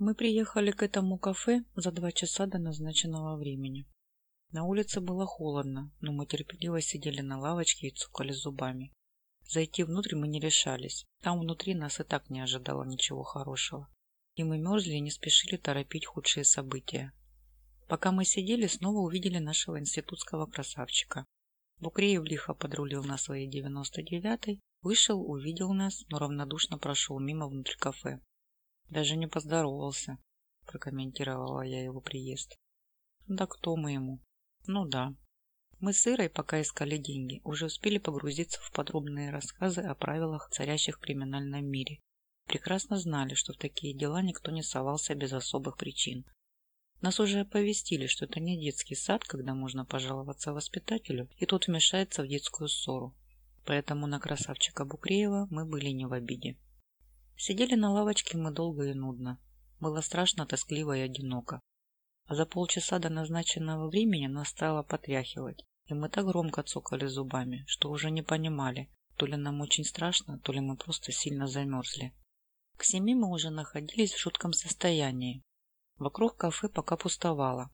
Мы приехали к этому кафе за два часа до назначенного времени. На улице было холодно, но мы терпеливо сидели на лавочке и цукали зубами. Зайти внутрь мы не решались. Там внутри нас и так не ожидало ничего хорошего. И мы мерзли и не спешили торопить худшие события. Пока мы сидели, снова увидели нашего институтского красавчика. Букреев лихо подрулил на своей 99-й, вышел, увидел нас, но равнодушно прошел мимо внутрь кафе. Даже не поздоровался, прокомментировала я его приезд. Да кто мы ему? Ну да. Мы с Ирой, пока искали деньги, уже успели погрузиться в подробные рассказы о правилах, царящих в криминальном мире. Прекрасно знали, что в такие дела никто не совался без особых причин. Нас уже оповестили, что это не детский сад, когда можно пожаловаться воспитателю, и тот вмешается в детскую ссору. Поэтому на красавчика Букреева мы были не в обиде. Сидели на лавочке мы долго и нудно. Было страшно, тоскливо и одиноко. А за полчаса до назначенного времени нас стало потряхивать, и мы так громко цокали зубами, что уже не понимали, то ли нам очень страшно, то ли мы просто сильно замерзли. К семи мы уже находились в шутком состоянии. Вокруг кафе пока пустовало.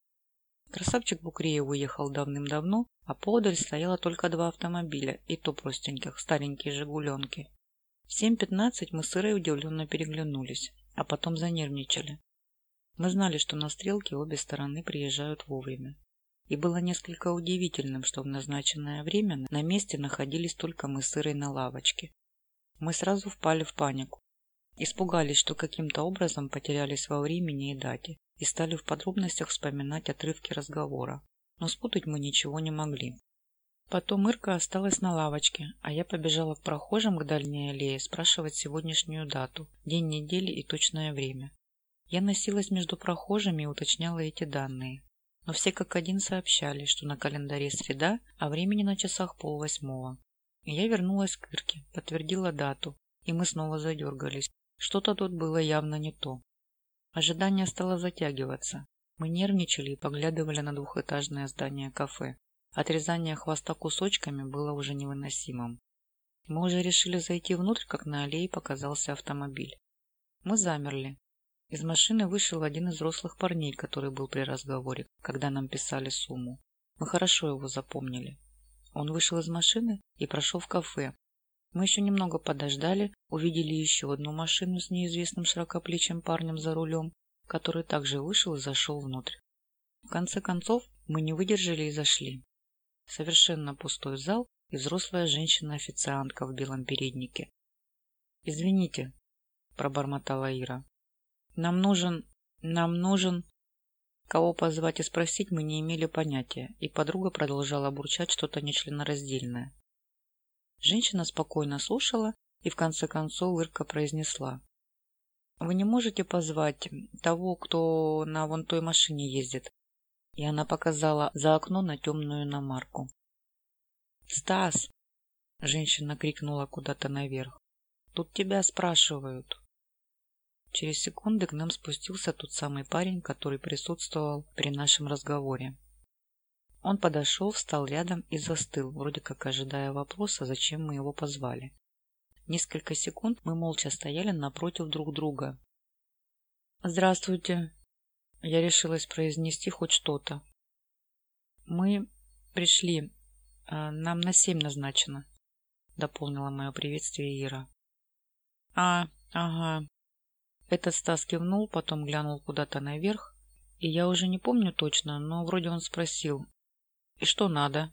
Красавчик Букреев уехал давным-давно, а поодаль стояло только два автомобиля, и то простеньких, старенькие «Жигуленки». В 7.15 мы с Ирой удивленно переглянулись, а потом занервничали. Мы знали, что на стрелке обе стороны приезжают вовремя. И было несколько удивительным, что в назначенное время на месте находились только мы с Ирой на лавочке. Мы сразу впали в панику. Испугались, что каким-то образом потерялись во времени и дате, и стали в подробностях вспоминать отрывки разговора. Но спутать мы ничего не могли. Потом Ирка осталась на лавочке, а я побежала к прохожим к дальней аллее спрашивать сегодняшнюю дату, день недели и точное время. Я носилась между прохожими и уточняла эти данные. Но все как один сообщали, что на календаре среда, а времени на часах полвосьмого. И я вернулась к Ирке, подтвердила дату, и мы снова задергались. Что-то тут было явно не то. Ожидание стало затягиваться. Мы нервничали и поглядывали на двухэтажное здание кафе. Отрезание хвоста кусочками было уже невыносимым. Мы уже решили зайти внутрь, как на аллее показался автомобиль. Мы замерли. Из машины вышел один из взрослых парней, который был при разговоре, когда нам писали сумму. Мы хорошо его запомнили. Он вышел из машины и прошел в кафе. Мы еще немного подождали, увидели еще одну машину с неизвестным широкоплечим парнем за рулем, который также вышел и зашел внутрь. В конце концов, мы не выдержали и зашли. Совершенно пустой зал и взрослая женщина-официантка в белом переднике. «Извините», — пробормотала Ира. «Нам нужен... нам нужен...» Кого позвать и спросить мы не имели понятия, и подруга продолжала бурчать что-то нечленораздельное. Женщина спокойно слушала и в конце концов Ирка произнесла. «Вы не можете позвать того, кто на вон той машине ездит? И она показала за окно на темную иномарку. «Стас!» — женщина крикнула куда-то наверх. «Тут тебя спрашивают». Через секунды к нам спустился тот самый парень, который присутствовал при нашем разговоре. Он подошел, встал рядом и застыл, вроде как ожидая вопроса, зачем мы его позвали. Несколько секунд мы молча стояли напротив друг друга. «Здравствуйте!» Я решилась произнести хоть что-то. «Мы пришли. А, нам на семь назначено», — дополнила мое приветствие Ира. «А, ага». Этот Стас кивнул, потом глянул куда-то наверх, и я уже не помню точно, но вроде он спросил. «И что надо?»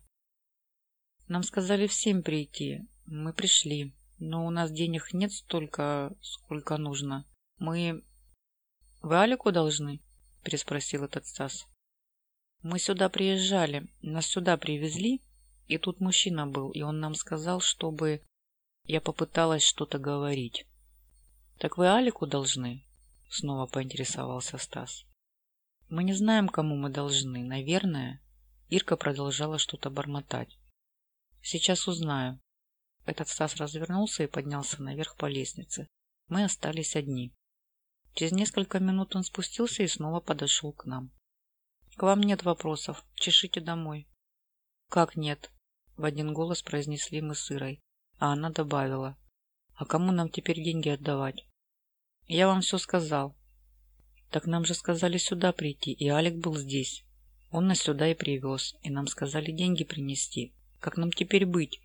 «Нам сказали всем прийти. Мы пришли, но у нас денег нет столько, сколько нужно. Мы...» «Вы Алику должны?» Переспросил этот Стас. Мы сюда приезжали, нас сюда привезли, и тут мужчина был, и он нам сказал, чтобы... Я попыталась что-то говорить. Так вы Алику должны? Снова поинтересовался Стас. Мы не знаем, кому мы должны, наверное. Ирка продолжала что-то бормотать. Сейчас узнаю. Этот Стас развернулся и поднялся наверх по лестнице. Мы остались одни. Через несколько минут он спустился и снова подошел к нам. «К вам нет вопросов. Чешите домой». «Как нет?» — в один голос произнесли мы с Ирой. А она добавила. «А кому нам теперь деньги отдавать?» «Я вам все сказал». Так нам же сказали сюда прийти, и Алик был здесь. Он нас сюда и привез, и нам сказали деньги принести. Как нам теперь быть?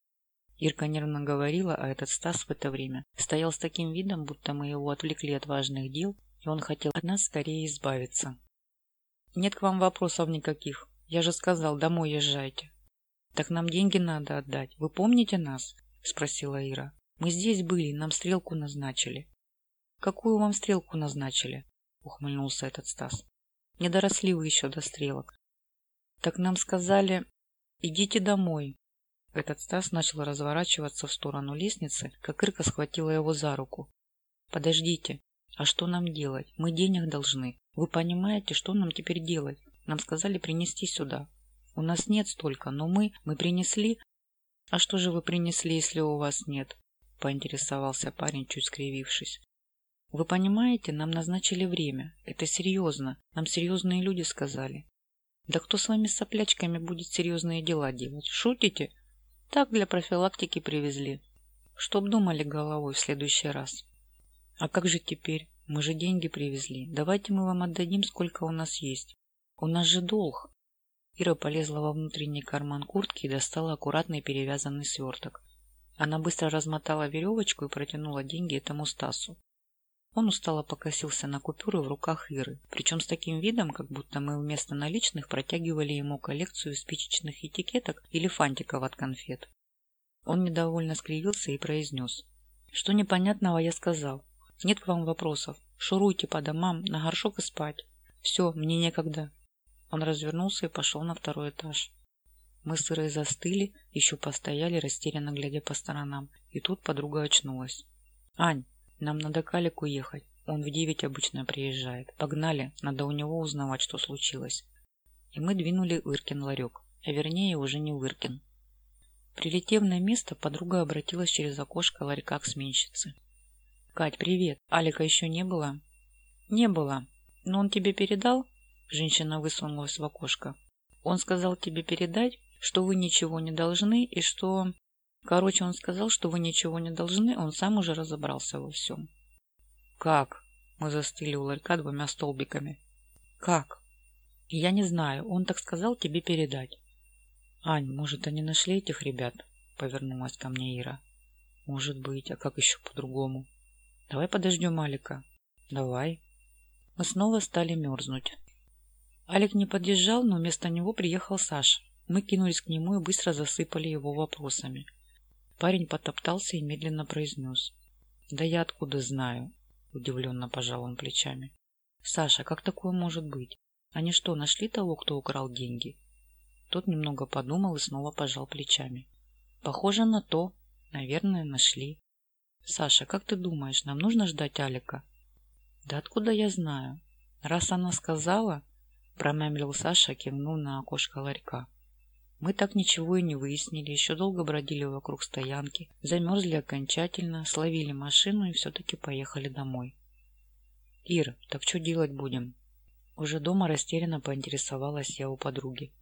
Ирка нервно говорила, а этот Стас в это время стоял с таким видом, будто мы его отвлекли от важных дел, и он хотел от нас скорее избавиться. Нет к вам вопросов никаких. Я же сказал, домой езжайте. Так нам деньги надо отдать. Вы помните нас? Спросила Ира. Мы здесь были, нам стрелку назначили. Какую вам стрелку назначили? Ухмыльнулся этот Стас. Не доросли вы еще до стрелок. Так нам сказали, идите домой. Этот Стас начал разворачиваться в сторону лестницы, как Ирка схватила его за руку. Подождите, а что нам делать? Мы денег должны. Вы понимаете, что нам теперь делать? Нам сказали принести сюда. У нас нет столько, но мы, мы принесли. А что же вы принесли, если у вас нет? Поинтересовался парень, чуть скривившись. Вы понимаете, нам назначили время. Это серьезно. Нам серьезные люди сказали. Да кто с вами соплячками будет серьезные дела делать? Шутите? Так для профилактики привезли. Чтоб думали головой в следующий раз. А как же теперь? Мы же деньги привезли. Давайте мы вам отдадим, сколько у нас есть. У нас же долг. Ира полезла во внутренний карман куртки и достала аккуратный перевязанный сверток. Она быстро размотала веревочку и протянула деньги этому Стасу. Он устало покосился на купюры в руках Иры, причем с таким видом, как будто мы вместо наличных протягивали ему коллекцию спичечных этикеток или фантиков от конфет. Он недовольно скривился и произнес. «Что непонятного я сказал? Нет к вам вопросов. Шуруйте по домам, на горшок и спать. Все, мне некогда». Он развернулся и пошел на второй этаж. Мы с Ирой застыли, еще постояли, растерянно глядя по сторонам, и тут подруга очнулась. «Ань, нам надо к Алику ехать. Он в девять обычно приезжает. Погнали, надо у него узнавать, что случилось. И мы двинули Иркин ларек. А вернее, уже не Иркин. Прилетев на место, подруга обратилась через окошко ларька к сменщице. «Кать, привет. Алика еще не было?» «Не было. Но он тебе передал?» Женщина высунулась в окошко. «Он сказал тебе передать, что вы ничего не должны и что Короче, он сказал, что вы ничего не должны, он сам уже разобрался во всем. Как? Мы застыли у ларька двумя столбиками. Как? Я не знаю, он так сказал тебе передать. Ань, может, они нашли этих ребят? Повернулась ко мне Ира. Может быть, а как еще по-другому? Давай подождем Алика. Давай. Мы снова стали мерзнуть. Алик не подъезжал, но вместо него приехал Саша. Мы кинулись к нему и быстро засыпали его вопросами. Парень потоптался и медленно произнес. «Да я откуда знаю?» Удивленно пожал он плечами. «Саша, как такое может быть? Они что, нашли того, кто украл деньги?» Тот немного подумал и снова пожал плечами. «Похоже на то. Наверное, нашли. Саша, как ты думаешь, нам нужно ждать Алика?» «Да откуда я знаю? Раз она сказала...» Промямлил Саша, кивнул на окошко ларька. Мы так ничего и не выяснили, еще долго бродили вокруг стоянки, замерзли окончательно, словили машину и все-таки поехали домой. «Ир, так что делать будем?» Уже дома растерянно поинтересовалась я у подруги.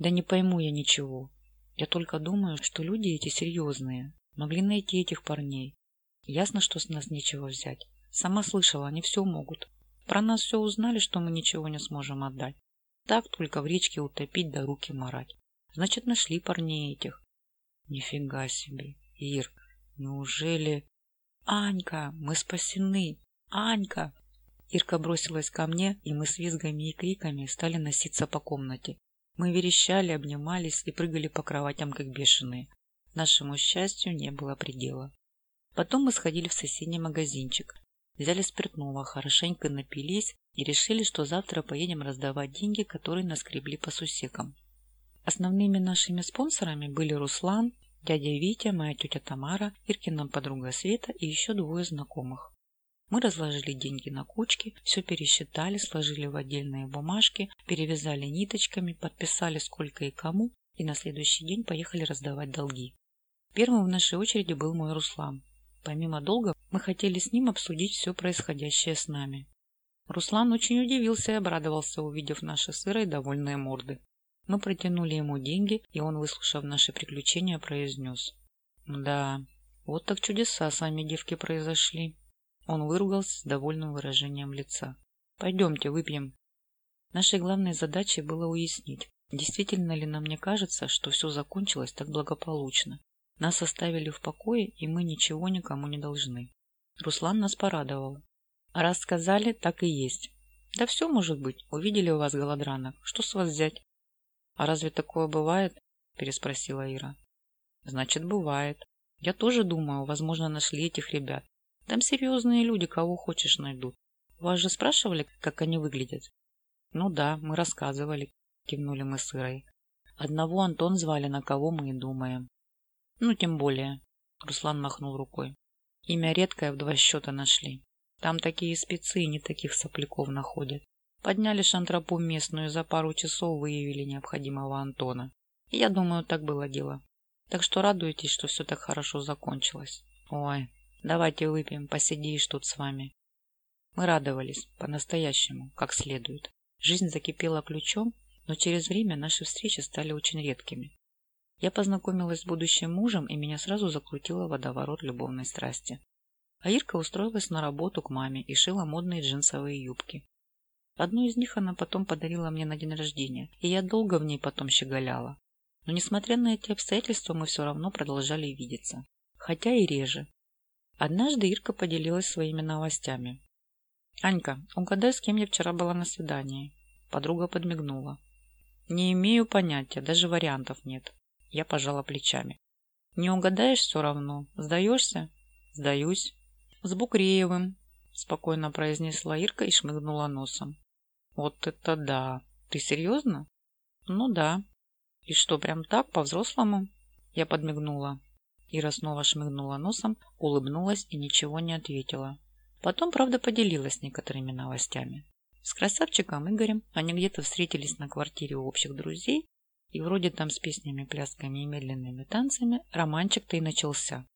«Да не пойму я ничего. Я только думаю, что люди эти серьезные. Могли найти этих парней. Ясно, что с нас нечего взять. Сама слышала, они все могут. Про нас все узнали, что мы ничего не сможем отдать. Так только в речке утопить да руки марать. Значит, нашли парней этих. Нифига себе, Ир, неужели... Анька, мы спасены! Анька! Ирка бросилась ко мне, и мы с визгами и криками стали носиться по комнате. Мы верещали, обнимались и прыгали по кроватям, как бешеные. Нашему счастью не было предела. Потом мы сходили в соседний магазинчик, взяли спиртного, хорошенько напились и решили, что завтра поедем раздавать деньги, которые наскребли по сусекам. Основными нашими спонсорами были Руслан, дядя Витя, моя тетя Тамара, Иркина подруга Света и еще двое знакомых. Мы разложили деньги на кучки, все пересчитали, сложили в отдельные бумажки, перевязали ниточками, подписали сколько и кому, и на следующий день поехали раздавать долги. Первым в нашей очереди был мой Руслан. Помимо долга, мы хотели с ним обсудить все происходящее с нами. Руслан очень удивился и обрадовался, увидев наши сырые довольные морды. Мы протянули ему деньги, и он, выслушав наши приключения, произнес. «Да, вот так чудеса с вами, девки, произошли». Он выругался с довольным выражением лица. Пойдемте, выпьем. Нашей главной задачей было уяснить, действительно ли нам не кажется, что все закончилось так благополучно. Нас оставили в покое, и мы ничего никому не должны. Руслан нас порадовал. Раз сказали, так и есть. Да все может быть. Увидели у вас голодранок. Что с вас взять? А разве такое бывает? Переспросила Ира. Значит, бывает. Я тоже думаю, возможно, нашли этих ребят. Там серьезные люди, кого хочешь найдут. Вас же спрашивали, как они выглядят? Ну да, мы рассказывали, кивнули мы с Ирой. Одного Антон звали, на кого мы и думаем. Ну, тем более. Руслан махнул рукой. Имя редкое в два счета нашли. Там такие спецы не таких сопляков находят. Подняли шантропу местную, за пару часов выявили необходимого Антона. Я думаю, так было дело. Так что радуйтесь, что все так хорошо закончилось. Ой, давайте выпьем, посидишь тут с вами. Мы радовались, по-настоящему, как следует. Жизнь закипела ключом, но через время наши встречи стали очень редкими. Я познакомилась с будущим мужем, и меня сразу закрутило водоворот любовной страсти. А Ирка устроилась на работу к маме и шила модные джинсовые юбки. Одну из них она потом подарила мне на день рождения, и я долго в ней потом щеголяла. Но несмотря на эти обстоятельства, мы все равно продолжали видеться. Хотя и реже. Однажды Ирка поделилась своими новостями. «Анька, угадай, с кем я вчера была на свидании?» Подруга подмигнула. «Не имею понятия, даже вариантов нет». Я пожала плечами. «Не угадаешь все равно? Сдаешься?» «Сдаюсь». «С Букреевым», — спокойно произнесла Ирка и шмыгнула носом. «Вот это да! Ты серьезно?» «Ну да». «И что, прям так, по-взрослому?» Я подмигнула. Ира снова шмыгнула носом, улыбнулась и ничего не ответила. Потом, правда, поделилась некоторыми новостями. С красавчиком Игорем они где-то встретились на квартире у общих друзей, и вроде там с песнями, плясками и медленными танцами романчик-то и начался.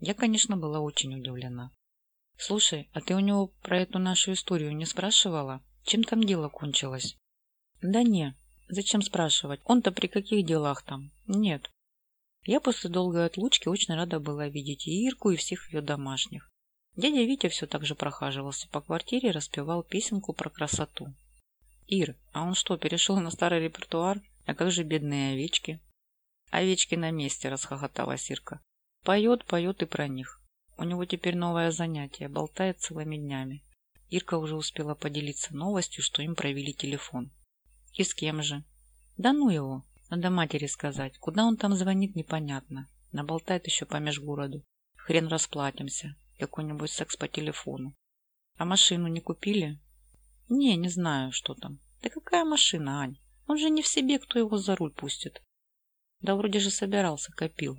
Я, конечно, была очень удивлена. Слушай, а ты у него про эту нашу историю не спрашивала? Чем там дело кончилось? Да не. Зачем спрашивать? Он-то при каких делах там? Нет. Я после долгой отлучки очень рада была видеть и Ирку, и всех ее домашних. Дядя Витя все так же прохаживался по квартире и распевал песенку про красоту. «Ир, а он что, перешел на старый репертуар? А как же бедные овечки?» «Овечки на месте», — расхохоталась Ирка. «Поет, поет и про них. У него теперь новое занятие, болтает целыми днями. Ирка уже успела поделиться новостью, что им провели телефон. И с кем же? Да ну его, надо матери сказать. Куда он там звонит, непонятно. Наболтает еще по межгороду. Хрен расплатимся. Какой-нибудь секс по телефону. А машину не купили? Не, не знаю, что там. Да какая машина, Ань? Он же не в себе, кто его за руль пустит. Да вроде же собирался, копил.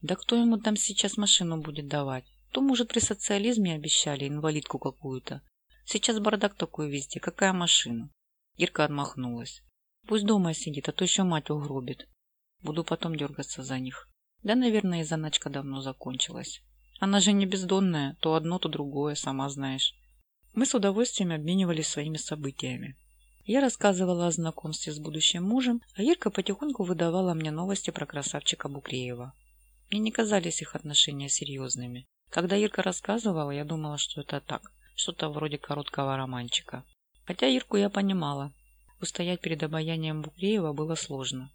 Да кто ему там сейчас машину будет давать? То, может, при социализме обещали инвалидку какую-то. Сейчас бардак такой везде. Какая машина? Ирка отмахнулась. Пусть дома сидит, а то еще мать угробит. Буду потом дергаться за них. Да, наверное, и заначка давно закончилась. Она же не бездонная, то одно, то другое, сама знаешь. Мы с удовольствием обменивались своими событиями. Я рассказывала о знакомстве с будущим мужем, а Ирка потихоньку выдавала мне новости про красавчика Букреева. Мне не казались их отношения серьезными. Когда Ирка рассказывала, я думала, что это так, что-то вроде короткого романчика. Хотя Ирку я понимала. Устоять перед обаянием Букреева было сложно.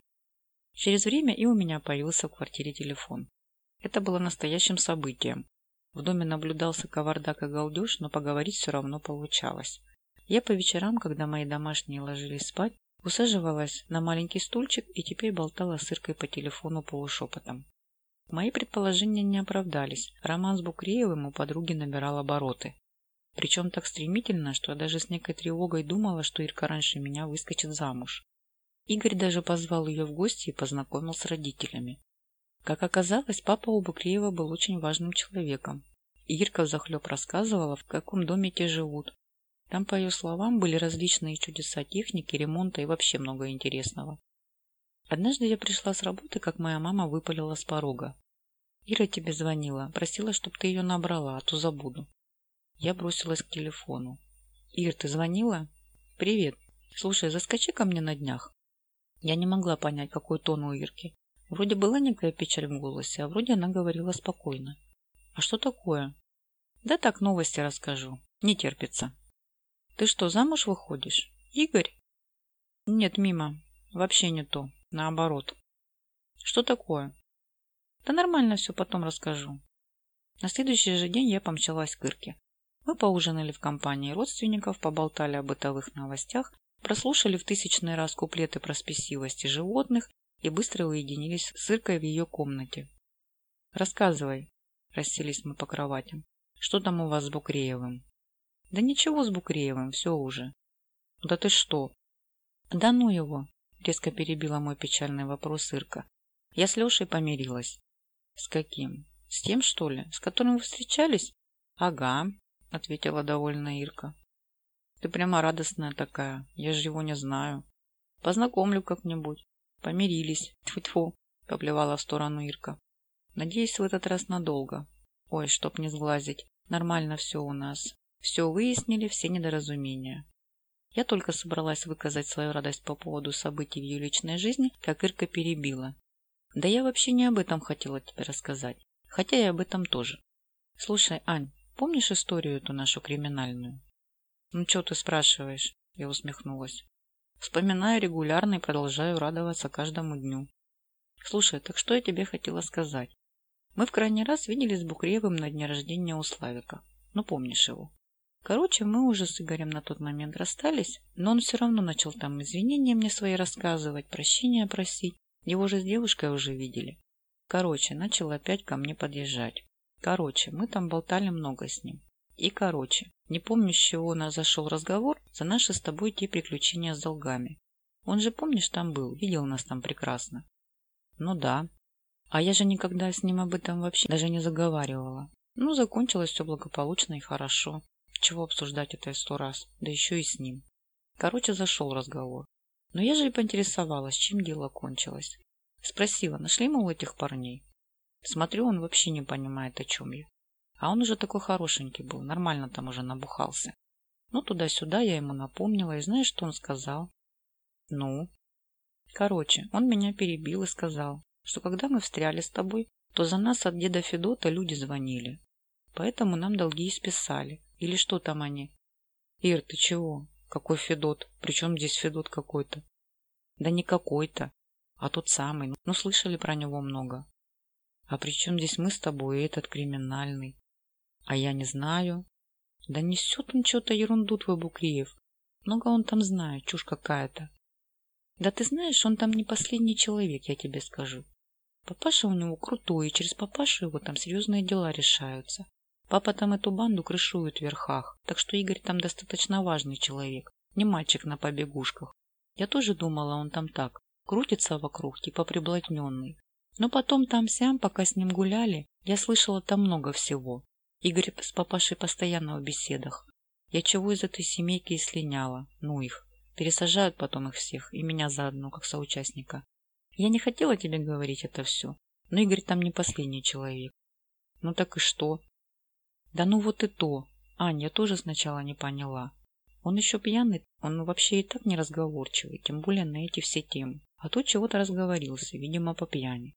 Через время и у меня появился в квартире телефон. Это было настоящим событием. В доме наблюдался кавардак и галдеж, но поговорить все равно получалось. Я по вечерам, когда мои домашние ложились спать, усаживалась на маленький стульчик и теперь болтала с Иркой по телефону полушепотом. Мои предположения не оправдались. Роман с Букреевым у подруги набирал обороты. Причем так стремительно, что я даже с некой тревогой думала, что Ирка раньше меня выскочит замуж. Игорь даже позвал ее в гости и познакомил с родителями. Как оказалось, папа у Букреева был очень важным человеком. Ирка взахлеб рассказывала, в каком доме те живут. Там, по ее словам, были различные чудеса техники, ремонта и вообще много интересного. Однажды я пришла с работы, как моя мама выпалила с порога. «Ира тебе звонила, просила, чтобы ты ее набрала, а то забуду». Я бросилась к телефону. «Ир, ты звонила?» «Привет. Слушай, заскочи ко мне на днях». Я не могла понять, какой тон у Ирки. Вроде была некая печаль в голосе, а вроде она говорила спокойно. «А что такое?» «Да так, новости расскажу. Не терпится». Ты что, замуж выходишь? Игорь? Нет, мимо. Вообще не то. Наоборот. Что такое? Да нормально все, потом расскажу. На следующий же день я помчалась к Ирке. Мы поужинали в компании родственников, поболтали о бытовых новостях, прослушали в тысячный раз куплеты про спесивости животных и быстро уединились с Иркой в ее комнате. «Рассказывай», – расселись мы по кроватям. «Что там у вас с Букреевым?» «Да ничего с Букреевым, все уже». «Да ты что?» «Да ну его!» – резко перебила мой печальный вопрос Ирка. «Я с Лешей помирилась». «С каким? С тем, что ли? С которым вы встречались?» «Ага», — ответила довольно Ирка. «Ты прямо радостная такая. Я же его не знаю. Познакомлю как-нибудь. Помирились. Тьфу-тьфу», — поплевала в сторону Ирка. «Надеюсь, в этот раз надолго. Ой, чтоб не сглазить. Нормально все у нас. Все выяснили, все недоразумения». Я только собралась выказать свою радость по поводу событий в ее личной жизни, как Ирка перебила. «Да я вообще не об этом хотела тебе рассказать. Хотя и об этом тоже. Слушай, Ань, Помнишь историю эту нашу криминальную? Ну, что ты спрашиваешь? Я усмехнулась. Вспоминаю регулярно и продолжаю радоваться каждому дню. Слушай, так что я тебе хотела сказать? Мы в крайний раз виделись с Букреевым на дне рождения у Славика. Ну, помнишь его. Короче, мы уже с Игорем на тот момент расстались, но он все равно начал там извинения мне свои рассказывать, прощения просить. Его же с девушкой уже видели. Короче, начал опять ко мне подъезжать. Короче, мы там болтали много с ним. И короче, не помню, с чего у нас зашел разговор за наши с тобой те приключения с долгами. Он же, помнишь, там был, видел нас там прекрасно. Ну да. А я же никогда с ним об этом вообще даже не заговаривала. Ну, закончилось все благополучно и хорошо. Чего обсуждать это сто раз, да еще и с ним. Короче, зашел разговор. Но я же и поинтересовалась, чем дело кончилось. Спросила, нашли мы у этих парней? Смотрю, он вообще не понимает, о чем я. А он уже такой хорошенький был, нормально там уже набухался. Ну, туда-сюда я ему напомнила, и знаешь, что он сказал? Ну? Короче, он меня перебил и сказал, что когда мы встряли с тобой, то за нас от деда Федота люди звонили. Поэтому нам долги списали. Или что там они? Ир, ты чего? Какой Федот? Причем здесь Федот какой-то? Да не какой-то, а тот самый. Ну, слышали про него много. А при чем здесь мы с тобой и этот криминальный? А я не знаю. Да несет он что-то ерунду твой Букриев. Много он там знает, чушь какая-то. Да ты знаешь, он там не последний человек, я тебе скажу. Папаша у него крутой, и через папашу его там серьезные дела решаются. Папа там эту банду крышует в верхах, так что Игорь там достаточно важный человек, не мальчик на побегушках. Я тоже думала, он там так, крутится вокруг, типа приблотненный. Но потом там-сям, пока с ним гуляли, я слышала там много всего. Игорь с папашей постоянно в беседах. Я чего из этой семейки и слиняла. Ну их. Пересажают потом их всех, и меня заодно, как соучастника. Я не хотела тебе говорить это все, но Игорь там не последний человек. Ну так и что? Да ну вот и то. Аня, я тоже сначала не поняла. Он еще пьяный, он вообще и так неразговорчивый, тем более на эти все темы. А тут чего-то разговорился, видимо, по пьяни.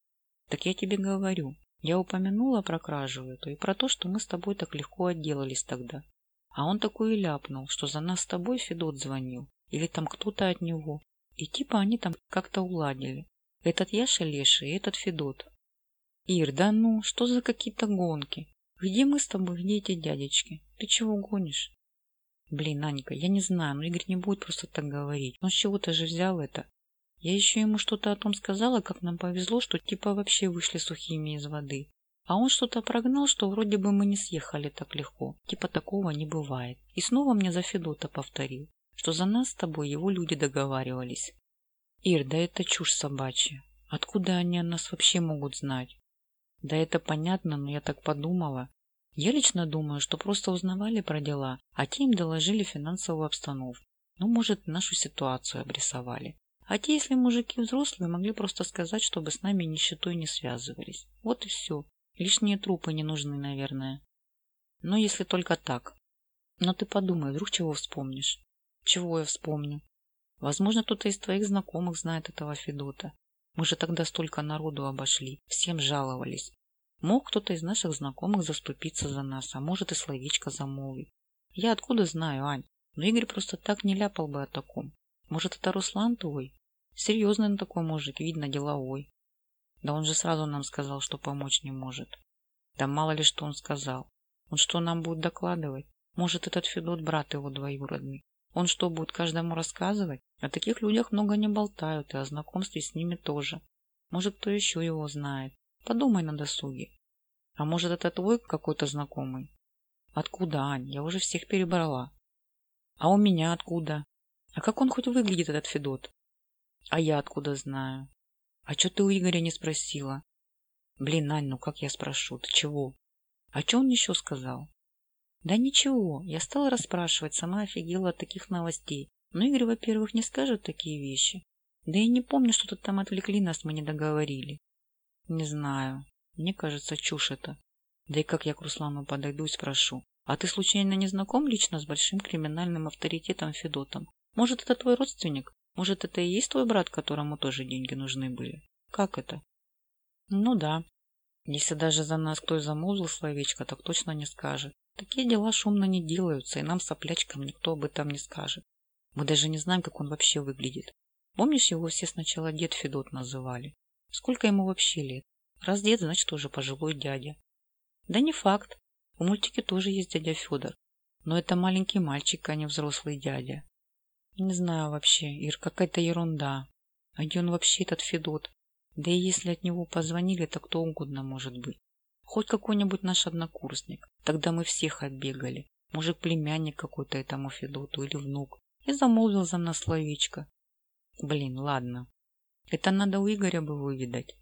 Так я тебе говорю. Я упомянула про кражу эту и про то, что мы с тобой так легко отделались тогда. А он такой и ляпнул, что за нас с тобой Федот звонил. Или там кто-то от него. И типа они там как-то уладили. Этот Яша Леша и этот Федот. Ир, да ну, что за какие-то гонки? Где мы с тобой, где эти дядечки? Ты чего гонишь? Блин, Анька, я не знаю, но Игорь не будет просто так говорить. Он с чего-то же взял это. Я еще ему что-то о том сказала, как нам повезло, что типа вообще вышли сухими из воды. А он что-то прогнал, что вроде бы мы не съехали так легко. Типа такого не бывает. И снова мне за Федота повторил, что за нас с тобой его люди договаривались. Ир, да это чушь собачья. Откуда они о нас вообще могут знать? Да это понятно, но я так подумала. Я лично думаю, что просто узнавали про дела, а те им доложили финансовую обстановку. Ну, может, нашу ситуацию обрисовали. А те, если мужики взрослые, могли просто сказать, чтобы с нами нищетой не связывались. Вот и все. Лишние трупы не нужны, наверное. Но если только так. Но ты подумай, вдруг чего вспомнишь? Чего я вспомню? Возможно, кто-то из твоих знакомых знает этого Федота. Мы же тогда столько народу обошли, всем жаловались. Мог кто-то из наших знакомых заступиться за нас, а может и словечко замолвить. Я откуда знаю, Ань? Но Игорь просто так не ляпал бы о таком. Может, это Руслан твой? Серьезный он такой мужик, видно, деловой. Да он же сразу нам сказал, что помочь не может. Да мало ли что он сказал. Он что нам будет докладывать? Может, этот Федот брат его двоюродный? Он что, будет каждому рассказывать? О таких людях много не болтают, и о знакомстве с ними тоже. Может, кто еще его знает. Подумай на досуге. А может, это твой какой-то знакомый? Откуда, Ань? Я уже всех перебрала. А у меня откуда? А как он хоть выглядит, этот Федот? А я откуда знаю? А что ты у Игоря не спросила? Блин, Ань, ну как я спрошу? Ты чего? А что он еще сказал? Да ничего, я стала расспрашивать, сама офигела от таких новостей. Но Игорь, во-первых, не скажет такие вещи. Да и не помню, что-то там отвлекли нас, мы не договорили. Не знаю. Мне кажется, чушь это. Да и как я к Руслану подойду и спрошу. А ты случайно не знаком лично с большим криминальным авторитетом Федотом? Может, это твой родственник? Может, это и есть твой брат, которому тоже деньги нужны были? Как это? Ну да. Если даже за нас кто и замолвил словечко, так точно не скажет. Такие дела шумно не делаются, и нам, соплячкам, никто об этом не скажет. Мы даже не знаем, как он вообще выглядит. Помнишь, его все сначала дед Федот называли? Сколько ему вообще лет? Раз дед, значит, уже пожилой дядя. Да не факт. В мультике тоже есть дядя Федор. Но это маленький мальчик, а не взрослый дядя. Не знаю вообще, Ир, какая-то ерунда. А где он вообще, этот Федот? Да и если от него позвонили, то кто угодно может быть. Хоть какой-нибудь наш однокурсник. Тогда мы всех оббегали. Может, племянник какой-то этому Федоту или внук. И замолвил за нас словечко. Блин, ладно. Это надо у Игоря бы выведать.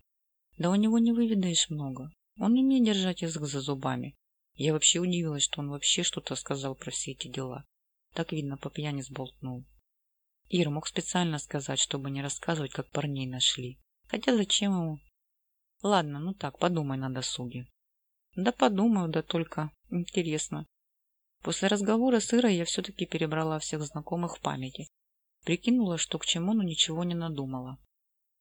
Да у него не выведаешь много. Он умеет держать язык за зубами. Я вообще удивилась, что он вообще что-то сказал про все эти дела. Так видно, по пьяни сболтнул. Ир мог специально сказать, чтобы не рассказывать, как парней нашли. Хотя зачем ему? Ладно, ну так, подумай на досуге. Да подумаю, да только интересно. После разговора с Ирой я все-таки перебрала всех знакомых в памяти. Прикинула, что к чему, но ничего не надумала.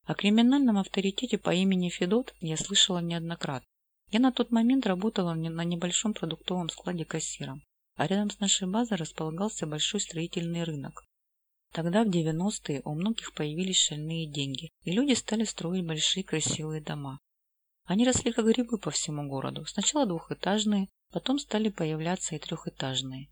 О криминальном авторитете по имени Федот я слышала неоднократно. Я на тот момент работала на небольшом продуктовом складе кассиром, а рядом с нашей базой располагался большой строительный рынок. Тогда, в 90-е, у многих появились шальные деньги, и люди стали строить большие красивые дома. Они росли как грибы по всему городу. Сначала двухэтажные, потом стали появляться и трехэтажные.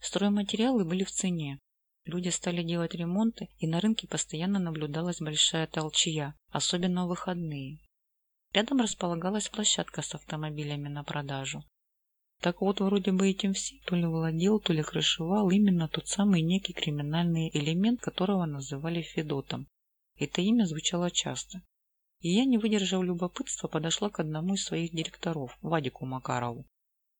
Стройматериалы были в цене. Люди стали делать ремонты, и на рынке постоянно наблюдалась большая толчья, особенно в выходные. Рядом располагалась площадка с автомобилями на продажу. Так вот, вроде бы этим всем то ли владел, то ли крышевал именно тот самый некий криминальный элемент, которого называли Федотом. Это имя звучало часто. И я, не выдержав любопытства, подошла к одному из своих директоров, Вадику Макарову.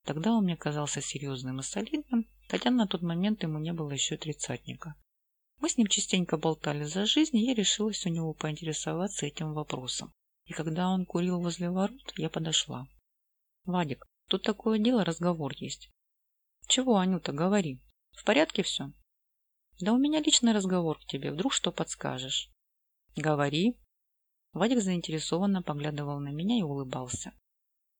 Тогда он мне казался серьезным и солидным, хотя на тот момент ему не было еще тридцатника. Мы с ним частенько болтали за жизнь, и я решилась у него поинтересоваться этим вопросом. И когда он курил возле ворот, я подошла. «Вадик, тут такое дело, разговор есть». «Чего, Анюта, говори. В порядке все?» «Да у меня личный разговор к тебе, вдруг что подскажешь?» «Говори», Вадик заинтересованно поглядывал на меня и улыбался.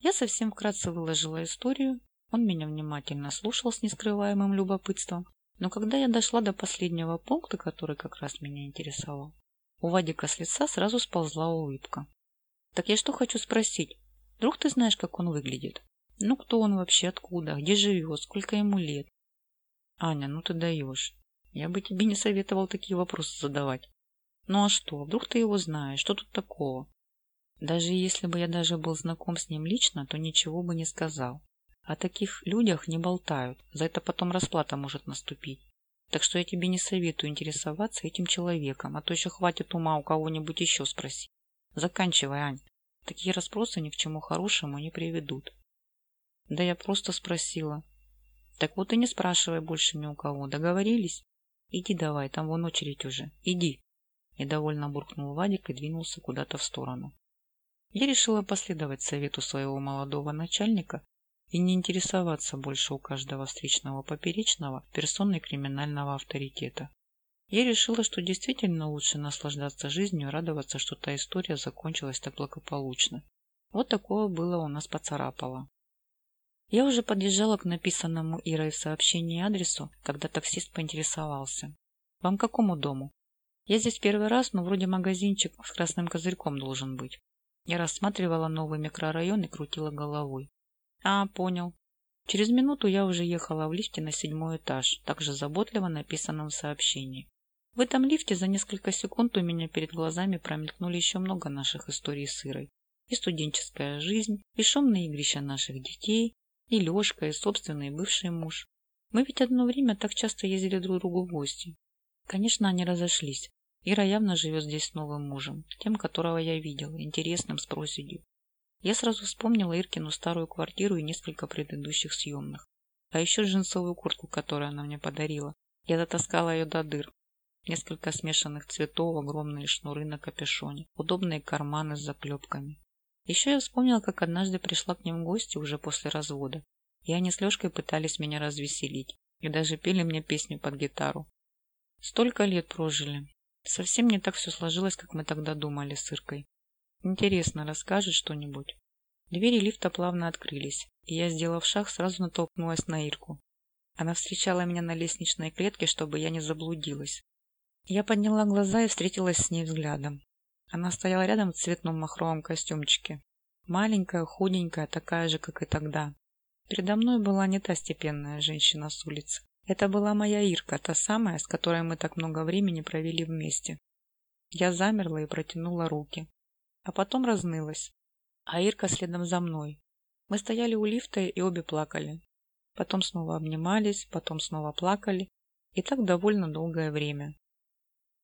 Я совсем вкратце выложила историю, он меня внимательно слушал с нескрываемым любопытством, но когда я дошла до последнего пункта, который как раз меня интересовал, у Вадика с лица сразу сползла улыбка. «Так я что хочу спросить? Вдруг ты знаешь, как он выглядит? Ну, кто он вообще, откуда, где живет, сколько ему лет?» «Аня, ну ты даешь. Я бы тебе не советовал такие вопросы задавать. Ну а что, вдруг ты его знаешь, что тут такого? Даже если бы я даже был знаком с ним лично, то ничего бы не сказал. О таких людях не болтают, за это потом расплата может наступить. Так что я тебе не советую интересоваться этим человеком, а то еще хватит ума у кого-нибудь еще спросить. Заканчивай, Ань. Такие расспросы ни к чему хорошему не приведут. Да я просто спросила. Так вот и не спрашивай больше ни у кого. Договорились? Иди давай, там вон очередь уже. Иди. Недовольно буркнул Вадик и двинулся куда-то в сторону. Я решила последовать совету своего молодого начальника и не интересоваться больше у каждого встречного поперечного персоной криминального авторитета. Я решила, что действительно лучше наслаждаться жизнью и радоваться, что та история закончилась так благополучно. Вот такое было у нас поцарапало. Я уже подъезжала к написанному Ирой в сообщении адресу, когда таксист поинтересовался. «Вам к какому дому?» «Я здесь первый раз, но вроде магазинчик с красным козырьком должен быть». Я рассматривала новый микрорайон и крутила головой. «А, понял». Через минуту я уже ехала в лифте на седьмой этаж, также заботливо написанном сообщении. В этом лифте за несколько секунд у меня перед глазами промелькнули еще много наших историй с Ирой. И студенческая жизнь, и шумные игрища наших детей, и Лешка, и собственный бывший муж. Мы ведь одно время так часто ездили друг другу в гости. Конечно, они разошлись. Ира явно живет здесь с новым мужем, тем, которого я видел, интересным, с проседью. Я сразу вспомнила Иркину старую квартиру и несколько предыдущих съемных. А еще джинсовую куртку, которую она мне подарила. Я затаскала ее до дыр. Несколько смешанных цветов, огромные шнуры на капюшоне, удобные карманы с заклепками. Еще я вспомнила, как однажды пришла к ним в гости уже после развода, и они с Лешкой пытались меня развеселить, и даже пели мне песни под гитару. Столько лет прожили. Совсем не так все сложилось, как мы тогда думали с Иркой. Интересно, расскажет что-нибудь? Двери лифта плавно открылись, и я, сделав шаг, сразу натолкнулась на Ирку. Она встречала меня на лестничной клетке, чтобы я не заблудилась. Я подняла глаза и встретилась с ней взглядом. Она стояла рядом в цветном махровом костюмчике. Маленькая, худенькая, такая же, как и тогда. Передо мной была не та степенная женщина с улицы. Это была моя Ирка, та самая, с которой мы так много времени провели вместе. Я замерла и протянула руки. А потом разнылась. А Ирка следом за мной. Мы стояли у лифта и обе плакали. Потом снова обнимались, потом снова плакали. И так довольно долгое время.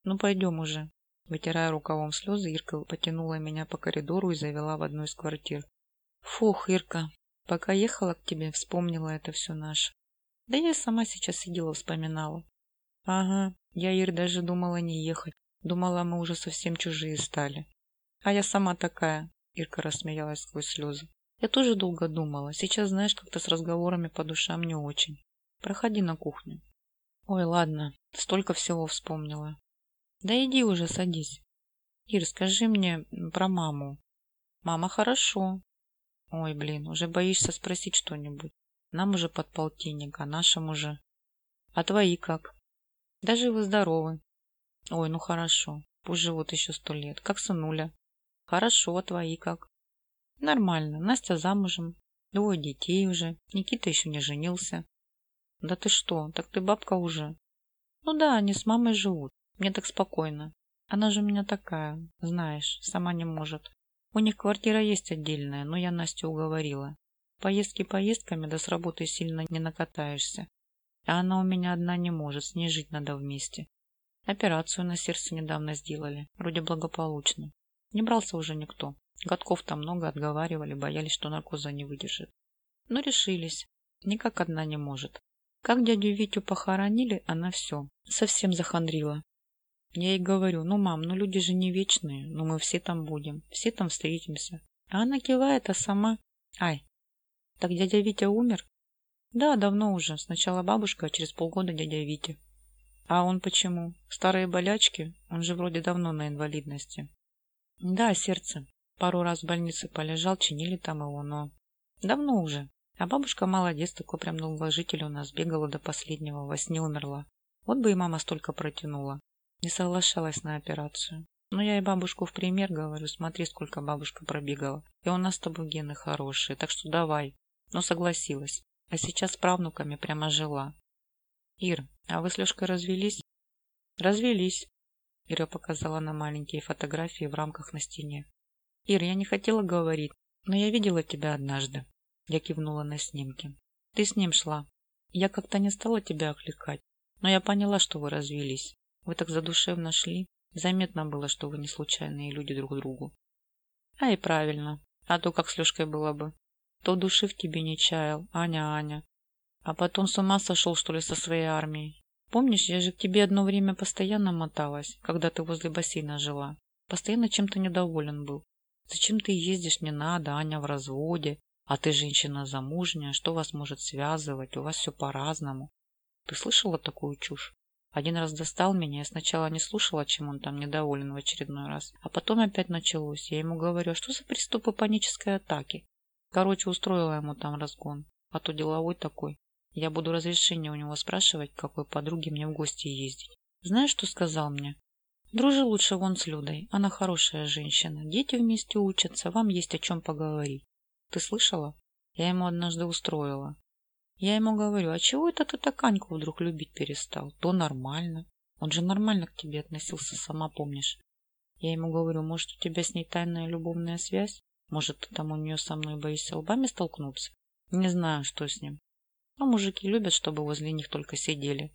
«Ну, пойдем уже», Вытирая рукавом слезы, Ирка потянула меня по коридору и завела в одну из квартир. Фух, Ирка, пока ехала к тебе, вспомнила это все наше. Да я сама сейчас сидела, вспоминала. Ага, я, Ир, даже думала не ехать. Думала, мы уже совсем чужие стали. А я сама такая, Ирка рассмеялась сквозь слезы. Я тоже долго думала. Сейчас, знаешь, как-то с разговорами по душам не очень. Проходи на кухню. Ой, ладно, столько всего вспомнила. Да иди уже, садись. Ир, скажи мне про маму. Мама хорошо. Ой, блин, уже боишься спросить что-нибудь. Нам уже под полтинник, а нашим уже. А твои как? Да живы-здоровы. Ой, ну хорошо. Пусть живут еще сто лет. Как сынуля? Хорошо, а твои как? Нормально. Настя замужем. Двое детей уже. Никита еще не женился. Да ты что, так ты бабка уже. Ну да, они с мамой живут. Мне так спокойно. Она же у меня такая, знаешь, сама не может. У них квартира есть отдельная, но я Настю уговорила. Поездки поездками, да с работы сильно не накатаешься. А она у меня одна не может, с ней жить надо вместе. Операцию на сердце недавно сделали, вроде благополучно. Не брался уже никто. Годков там много отговаривали, боялись, что наркоза не выдержит. Но решились. Никак одна не может. Как дядю Витю похоронили, она все, совсем захандрила. Я ей говорю, ну, мам, ну люди же не вечные, ну мы все там будем, все там встретимся. А она кивает, а сама... Ай, так дядя Витя умер? Да, давно уже. Сначала бабушка, а через полгода дядя Витя. А он почему? Старые болячки? Он же вроде давно на инвалидности. Да, сердце. Пару раз в больнице полежал, чинили там его, но... Давно уже. А бабушка молодец, такой прям долгожитель у нас, бегала до последнего, во сне умерла. Вот бы и мама столько протянула. Не соглашалась на операцию. Но я и бабушку в пример говорю, смотри, сколько бабушка пробегала. И у нас с тобой гены хорошие, так что давай. Но согласилась. А сейчас с правнуками прямо жила. Ир, а вы с Лешкой развелись? Развелись. Ира показала на маленькие фотографии в рамках на стене. Ир, я не хотела говорить, но я видела тебя однажды. Я кивнула на снимки. Ты с ним шла. Я как-то не стала тебя окликать, но я поняла, что вы развелись. Вы так задушевно шли. Заметно было, что вы не случайные люди друг другу. А и правильно. А то как с Лешкой было бы. То души в тебе не чаял. Аня, Аня. А потом с ума сошел, что ли, со своей армией. Помнишь, я же к тебе одно время постоянно моталась, когда ты возле бассейна жила. Постоянно чем-то недоволен был. Зачем ты ездишь, не надо, Аня в разводе. А ты женщина замужняя, что вас может связывать, у вас все по-разному. Ты слышала такую чушь? Один раз достал меня, я сначала не слушала, чем он там недоволен в очередной раз. А потом опять началось. Я ему говорю, а что за приступы панической атаки? Короче, устроила ему там разгон. а то деловой такой. Я буду разрешение у него спрашивать, какой подруге мне в гости ездить. Знаешь, что сказал мне? Дружи лучше вон с Людой. Она хорошая женщина. Дети вместе учатся. Вам есть о чем поговорить. Ты слышала? Я ему однажды устроила. Я ему говорю, а чего это ты так вдруг любить перестал? То нормально. Он же нормально к тебе относился, сама помнишь. Я ему говорю, может, у тебя с ней тайная любовная связь? Может, ты там у нее со мной боишься лбами столкнуться? Не знаю, что с ним. Но мужики любят, чтобы возле них только сидели.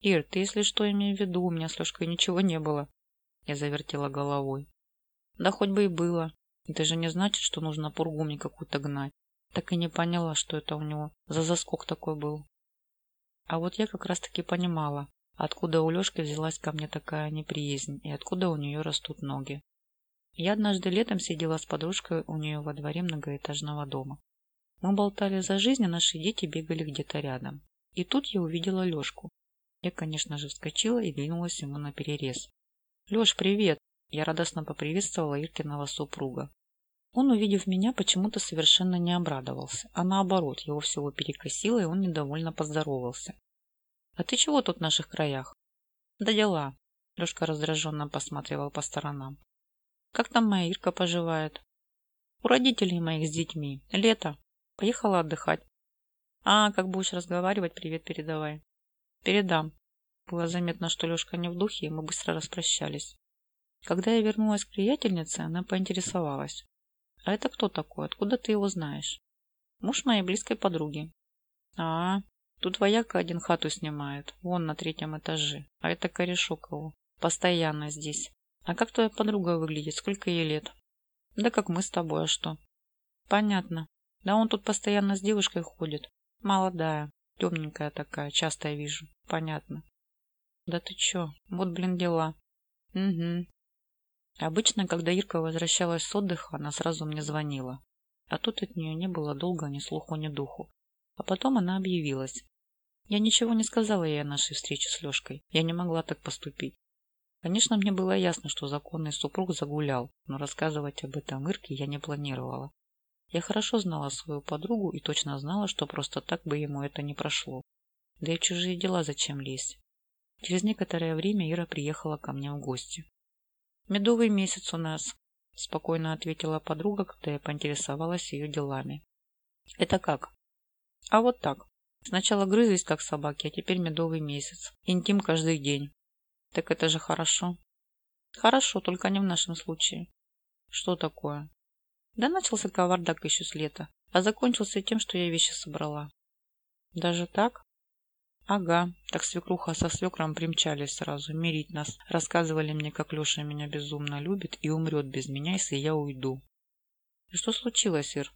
Ир, ты если что имей в виду, у меня с Лешкой ничего не было. Я завертела головой. Да хоть бы и было. Это же не значит, что нужно пургу мне какую-то гнать. Так и не поняла, что это у него за заскок такой был. А вот я как раз-таки понимала, откуда у Лешки взялась ко мне такая неприязнь и откуда у нее растут ноги. Я однажды летом сидела с подружкой у нее во дворе многоэтажного дома. Мы болтали за жизнь, а наши дети бегали где-то рядом. И тут я увидела Лешку. Я, конечно же, вскочила и двинулась ему на перерез. «Леш, привет!» Я радостно поприветствовала Иркиного супруга. Он, увидев меня, почему-то совершенно не обрадовался, а наоборот, его всего перекосило, и он недовольно поздоровался. «А ты чего тут в наших краях?» «Да дела», — Лешка раздраженно посматривал по сторонам. «Как там моя Ирка поживает?» «У родителей моих с детьми. Лето. Поехала отдыхать». «А, как будешь разговаривать, привет передавай». Передам. Было заметно, что Лешка не в духе, и мы быстро распрощались. Когда я вернулась к приятельнице, она поинтересовалась. «А это кто такой? Откуда ты его знаешь?» «Муж моей близкой подруги». «А, тут вояка один хату снимает, вон на третьем этаже, а это корешок его, постоянно здесь. А как твоя подруга выглядит? Сколько ей лет?» «Да как мы с тобой, а что?» «Понятно. Да он тут постоянно с девушкой ходит. Молодая. Темненькая такая, часто я вижу. Понятно. Да ты чё? Вот, блин, дела. Угу. Обычно, когда Ирка возвращалась с отдыха, она сразу мне звонила. А тут от нее не было долго ни слуху, ни духу. А потом она объявилась. Я ничего не сказала ей о нашей встрече с Лешкой. Я не могла так поступить. Конечно, мне было ясно, что законный супруг загулял, но рассказывать об этом Ирке я не планировала. Я хорошо знала свою подругу и точно знала, что просто так бы ему это не прошло. Да и чужие дела зачем лезть? Через некоторое время Ира приехала ко мне в гости. «Медовый месяц у нас», – спокойно ответила подруга, когда я поинтересовалась ее делами. «Это как?» «А вот так. Сначала грызлись, как собаки, а теперь медовый месяц. Интим каждый день». «Так это же хорошо». «Хорошо, только не в нашем случае». «Что такое?» Да начался кавардак еще с лета, а закончился тем, что я вещи собрала. Даже так? Ага, так свекруха со свекром примчались сразу, мирить нас. Рассказывали мне, как Леша меня безумно любит и умрет без меня, если я уйду. И что случилось, Ир?